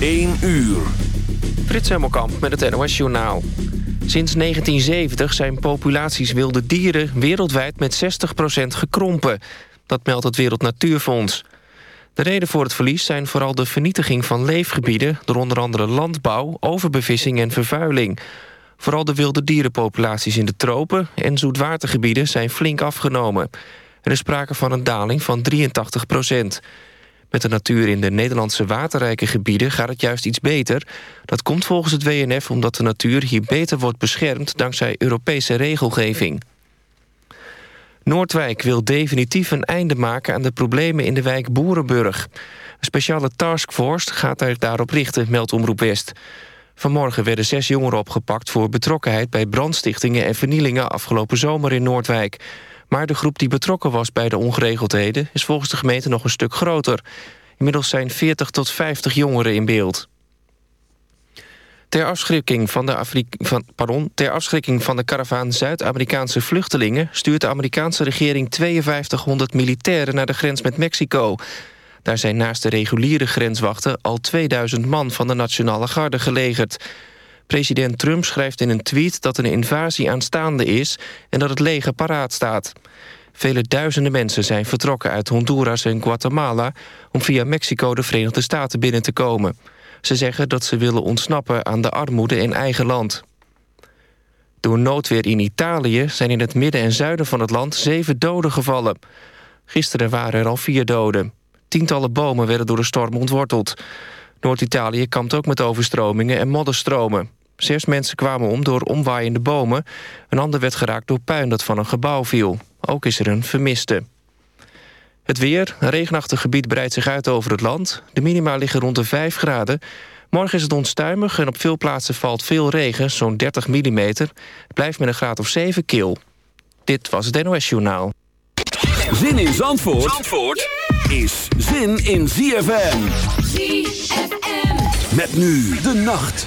1 uur. Frits Hemelkamp met het NOS Journaal. Sinds 1970 zijn populaties wilde dieren wereldwijd met 60% gekrompen. Dat meldt het Wereld Natuurfonds. De reden voor het verlies zijn vooral de vernietiging van leefgebieden... door onder andere landbouw, overbevissing en vervuiling. Vooral de wilde dierenpopulaties in de tropen en zoetwatergebieden zijn flink afgenomen. Er is sprake van een daling van 83 procent. Met de natuur in de Nederlandse waterrijke gebieden gaat het juist iets beter. Dat komt volgens het WNF omdat de natuur hier beter wordt beschermd... dankzij Europese regelgeving. Noordwijk wil definitief een einde maken aan de problemen in de wijk Boerenburg. Een speciale taskforce gaat zich daarop richten, meldt Omroep West. Vanmorgen werden zes jongeren opgepakt voor betrokkenheid... bij brandstichtingen en vernielingen afgelopen zomer in Noordwijk. Maar de groep die betrokken was bij de ongeregeldheden... is volgens de gemeente nog een stuk groter. Inmiddels zijn 40 tot 50 jongeren in beeld. Ter afschrikking van de, van, ter afschrikking van de karavaan Zuid-Amerikaanse vluchtelingen... stuurt de Amerikaanse regering 5200 militairen naar de grens met Mexico. Daar zijn naast de reguliere grenswachten al 2000 man van de Nationale Garde gelegerd. President Trump schrijft in een tweet dat een invasie aanstaande is... en dat het leger paraat staat. Vele duizenden mensen zijn vertrokken uit Honduras en Guatemala... om via Mexico de Verenigde Staten binnen te komen. Ze zeggen dat ze willen ontsnappen aan de armoede in eigen land. Door noodweer in Italië zijn in het midden en zuiden van het land... zeven doden gevallen. Gisteren waren er al vier doden. Tientallen bomen werden door de storm ontworteld. Noord-Italië kampt ook met overstromingen en modderstromen. Zes mensen kwamen om door omwaaiende bomen. Een ander werd geraakt door puin dat van een gebouw viel. Ook is er een vermiste. Het weer. Een regenachtig gebied breidt zich uit over het land. De minima liggen rond de 5 graden. Morgen is het onstuimig en op veel plaatsen valt veel regen, zo'n 30 mm. Het blijft met een graad of 7 kil. Dit was het NOS Journaal. Zin in Zandvoort, Zandvoort is zin in ZFM. ZFM. Met nu de nacht.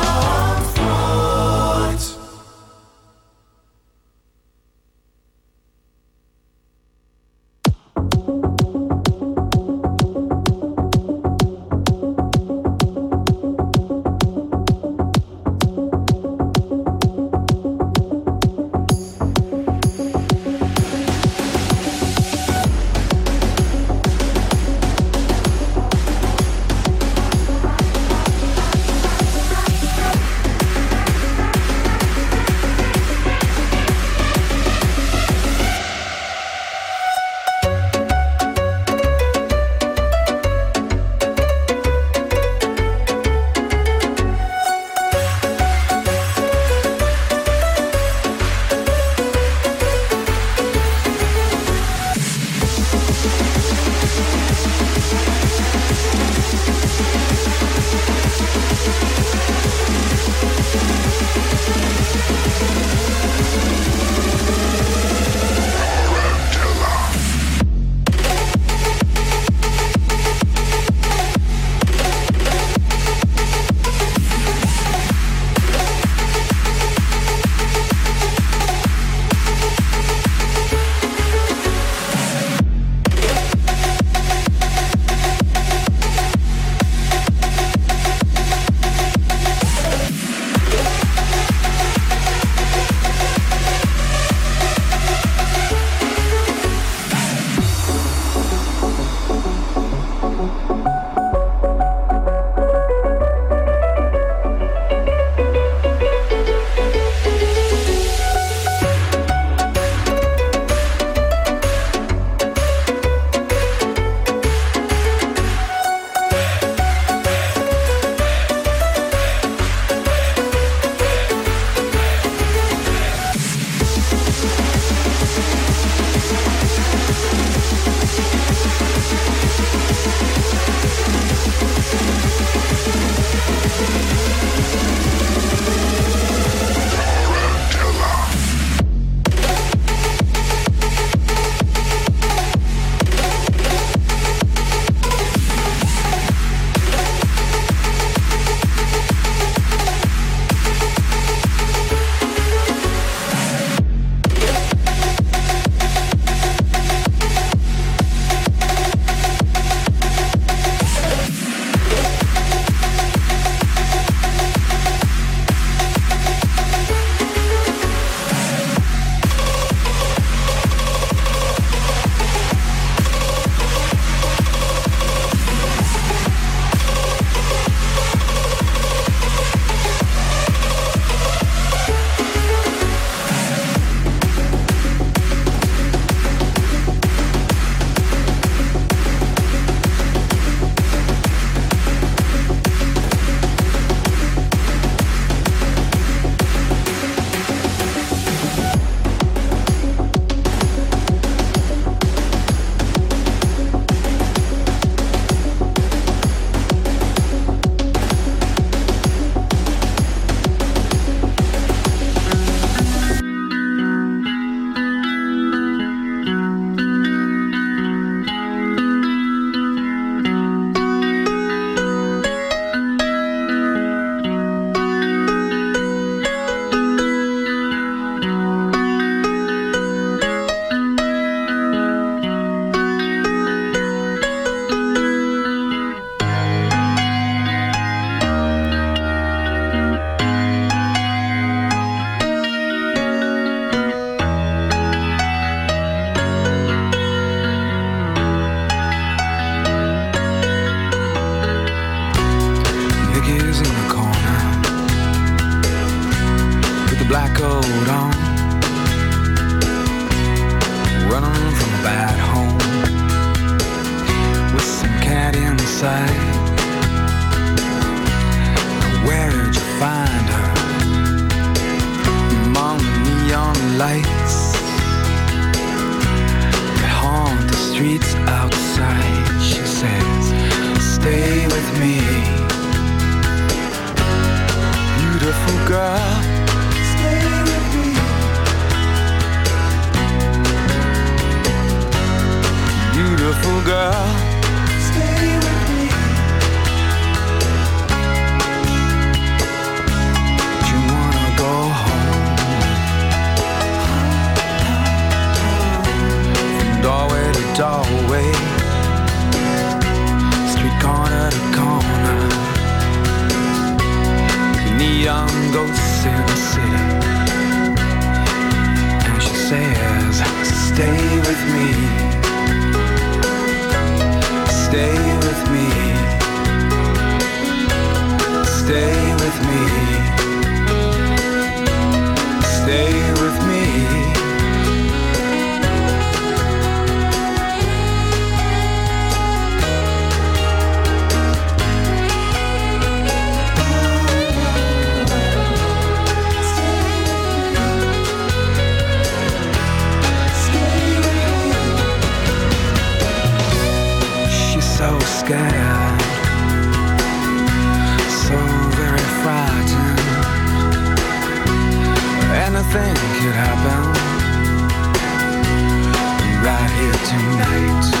tonight.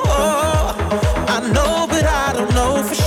Know, but I don't know for sure.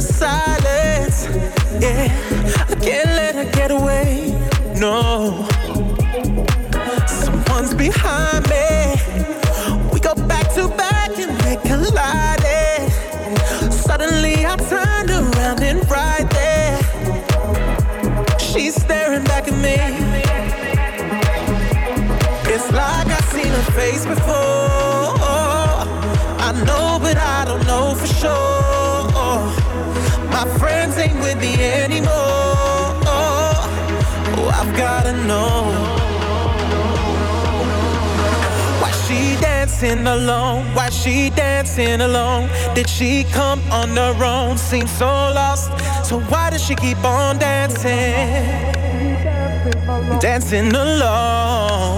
The silence. Yeah, I can't let her get away. No, someone's behind me. We go back to back and they collided. Suddenly I turned around and right there, she's staring back at me. It's like I've seen her face before. With anymore. Oh, I've gotta know. Why she dancing alone? Why she dancing alone? Did she come on her own? Seems so lost. So why does she keep on dancing? Dancing alone.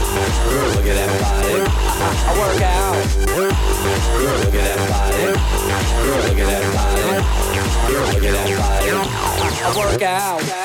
Work out.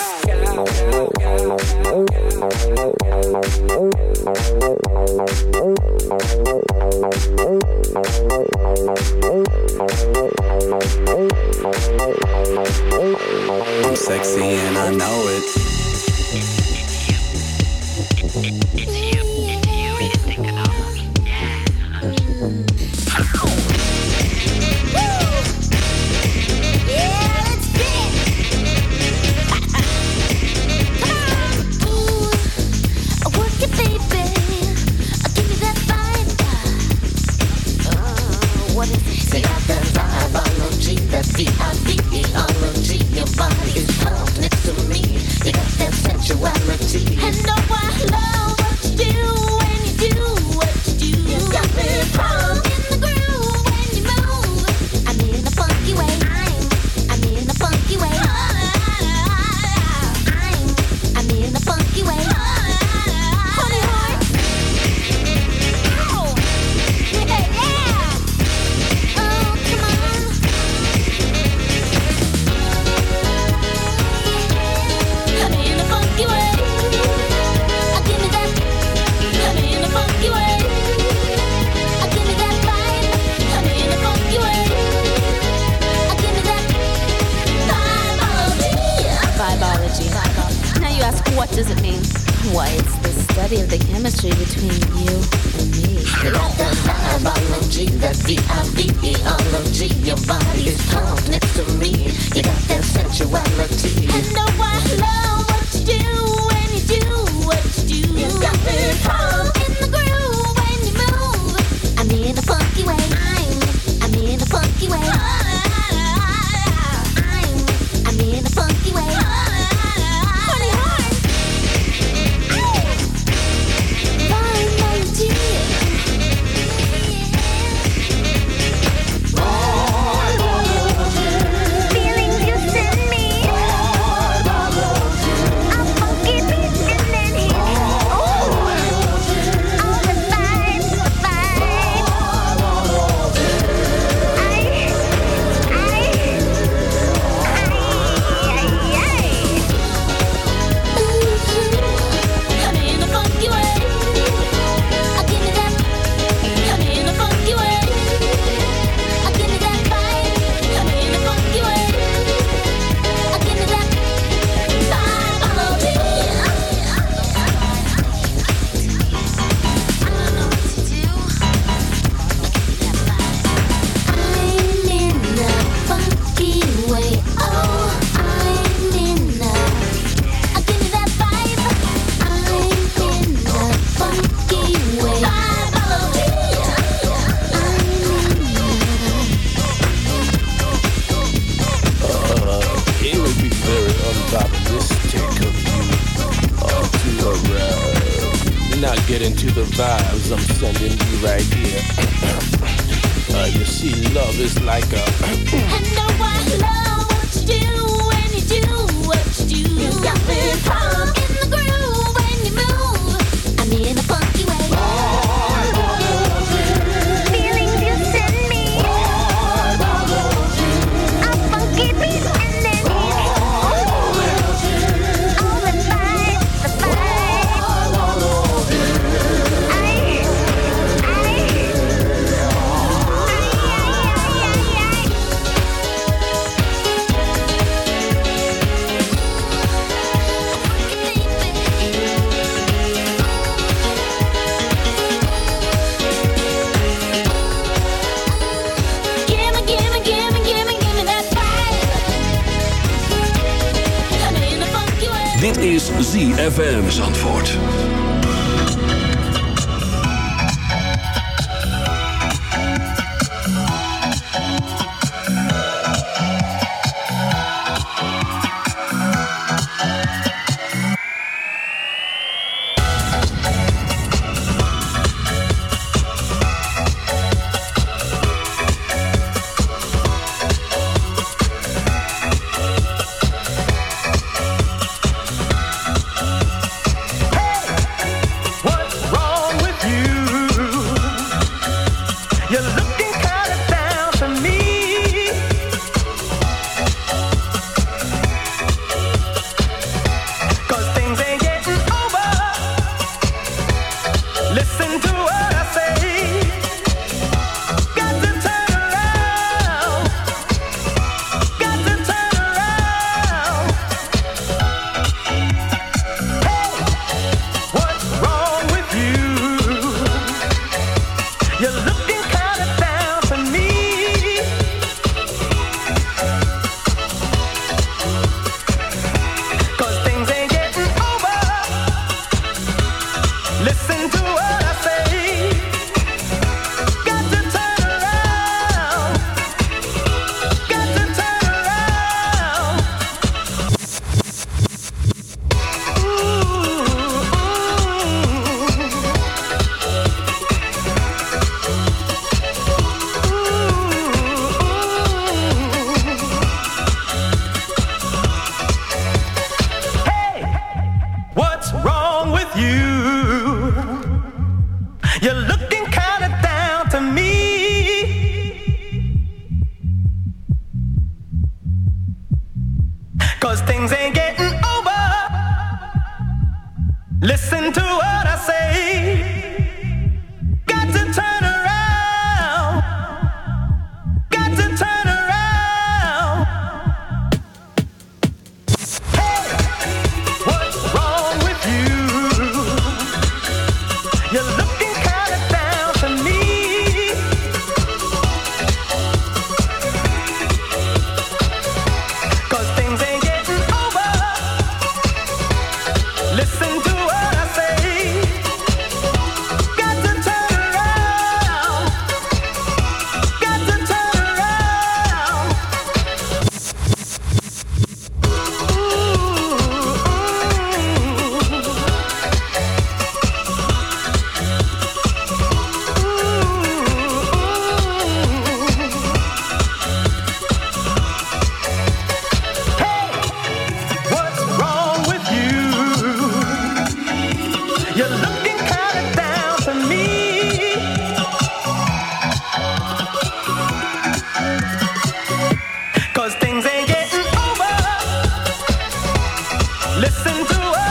Listen to what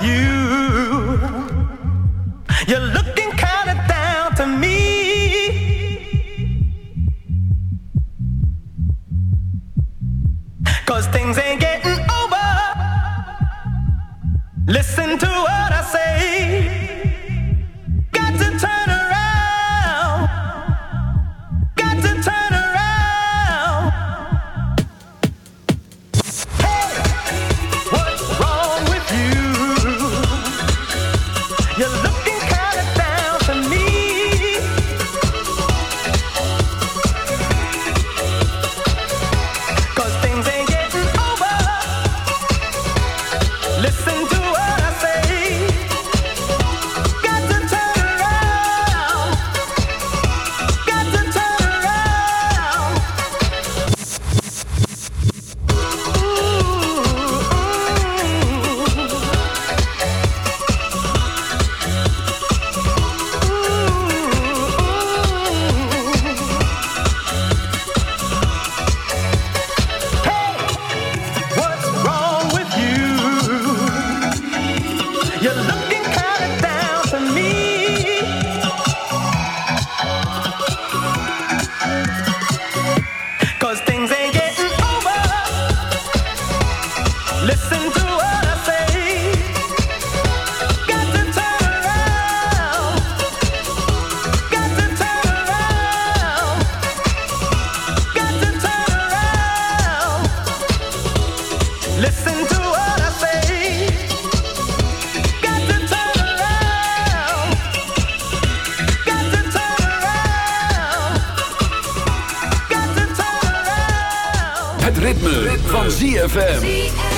you. Ritme, van ZFM.